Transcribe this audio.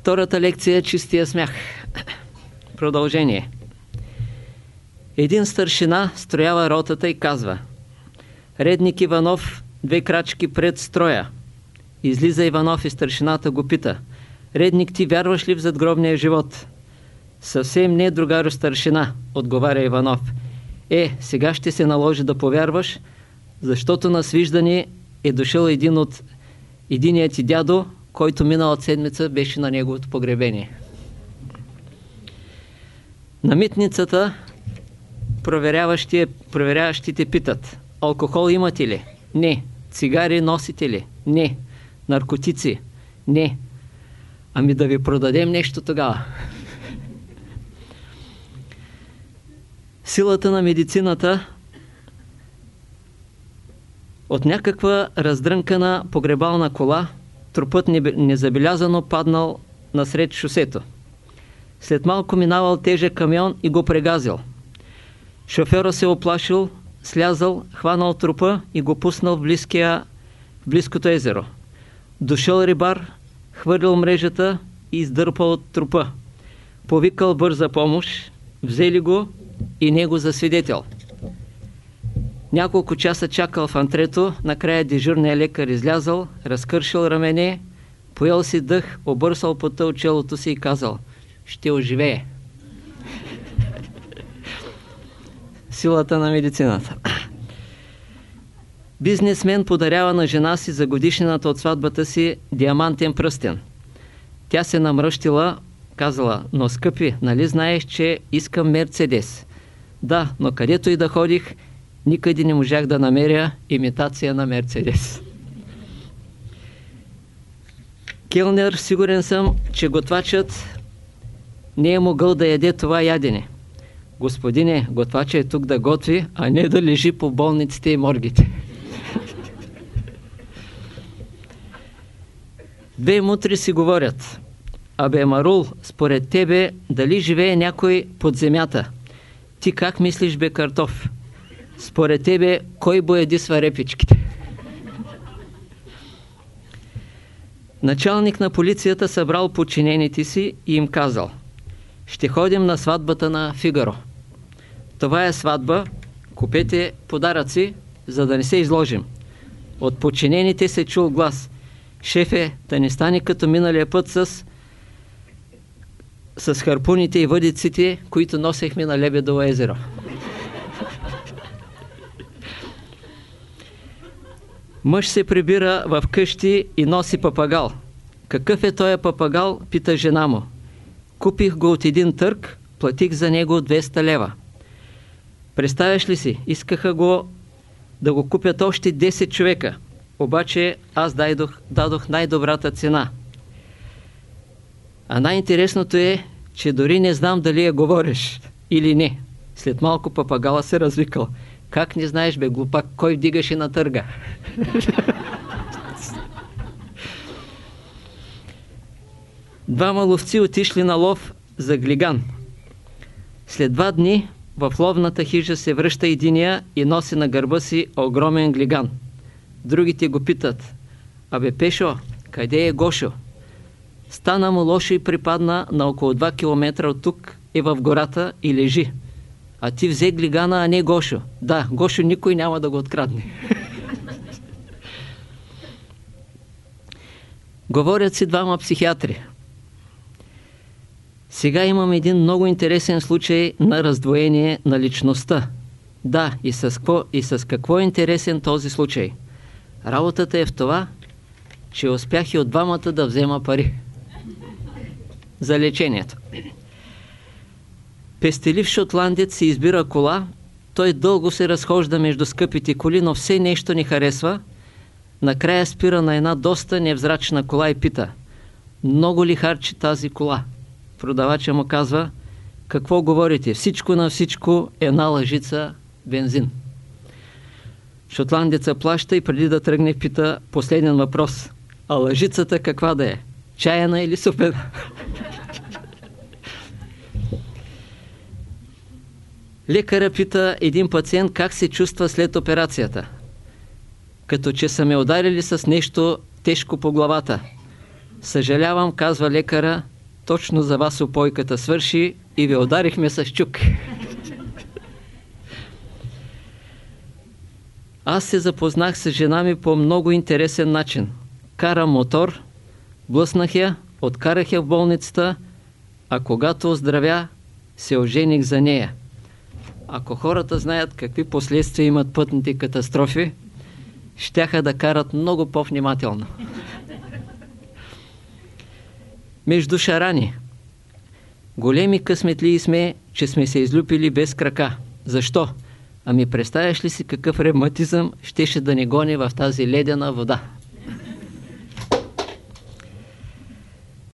Втората лекция е чистия смях. Продължение. Един старшина строява ротата и казва Редник Иванов две крачки пред строя. Излиза Иванов и старшината го пита Редник, ти вярваш ли в задгробния живот? Съвсем не, другаро старшина, отговаря Иванов. Е, сега ще се наложи да повярваш, защото на свиждане е дошъл един от единият ти дядо, който миналата седмица беше на неговото погребение. На митницата проверяващите питат Алкохол имате ли? Не. Цигари носите ли? Не. Наркотици? Не. Ами да ви продадем нещо тогава. Силата на медицината от някаква раздрънкана погребална кола трупът незабелязано паднал насред шосето. След малко минавал тежък камион и го прегазил. Шофьора се оплашил, слязал, хванал трупа и го пуснал в, близкия, в близкото езеро. Дошъл рибар, хвърлил мрежата и издърпал от трупа. Повикал бърза помощ, взели го и него за свидетел. Няколко часа чакал в антрето, накрая дежурният лекар излязал, разкършил рамене, поел си дъх, обърсал пота от челото си и казал «Ще оживее». Силата на медицината. Бизнесмен подарява на жена си за годишнината от сватбата си диамантен пръстен. Тя се намръщила, казала, но скъпи, нали знаеш, че искам Мерцедес? Да, но където и да ходих, никъде не можах да намеря имитация на Мерцедес. Келнер, сигурен съм, че готвачът не е могъл да яде това ядене. Господине, готвача е тук да готви, а не да лежи по болниците и моргите. Две мутри си говорят. Абе, Марул, според тебе, дали живее някой под земята? Ти как мислиш, бе, картоф? Според тебе, кой боядисва репичките? Началник на полицията събрал подчинените си и им казал Ще ходим на сватбата на Фигаро. Това е сватба, купете подаръци, за да не се изложим. От подчинените се чул глас Шефе, да не стане като миналия път с с харпуните и въдиците, които носехме на Лебедово езеро. Мъж се прибира в къщи и носи папагал. Какъв е този папагал, пита жена му. Купих го от един търг, платих за него 200 лева. Представяш ли си, искаха го да го купят още 10 човека, обаче аз дадох, дадох най-добрата цена. А най-интересното е, че дори не знам дали я говориш или не. След малко папагала се развикал. Как не знаеш, бе, глупак, кой вдигаше на търга? Двама ловци отишли на лов за глиган. След два дни в ловната хижа се връща единия и носи на гърба си огромен глиган. Другите го питат, абе Пешо, къде е Гошо? Стана му лошо и припадна на около 2 км от тук, е в гората и лежи. А ти взе глигана, а не Гошо. Да, Гошо никой няма да го открадне. Говорят си двама психиатри. Сега имам един много интересен случай на раздвоение на личността. Да, и с, какво, и с какво е интересен този случай? Работата е в това, че успях и от двамата да взема пари за лечението. Пестелив шотландец си избира кола, той дълго се разхожда между скъпите коли, но все нещо не харесва. Накрая спира на една доста невзрачна кола и пита много ли харчи тази кола? Продавача му казва какво говорите? Всичко на всичко една лъжица бензин. Шотландеца плаща и преди да тръгне пита последен въпрос. А лъжицата каква да е? Чаяна или супена? Лекара пита един пациент как се чувства след операцията. Като че са ме ударили с нещо тежко по главата. Съжалявам, казва лекара, точно за вас опойката свърши и ви ударихме с чук. Аз се запознах с жена ми по много интересен начин. Кара мотор, блъснах я, откарах я в болницата, а когато оздравя, се ожених за нея. Ако хората знаят какви последствия имат пътните катастрофи, щяха да карат много по-внимателно. Между шарани. Големи късметли сме, че сме се излюпили без крака. Защо? Ами представяш ли си какъв ревматизъм щеше да ни гони в тази ледена вода?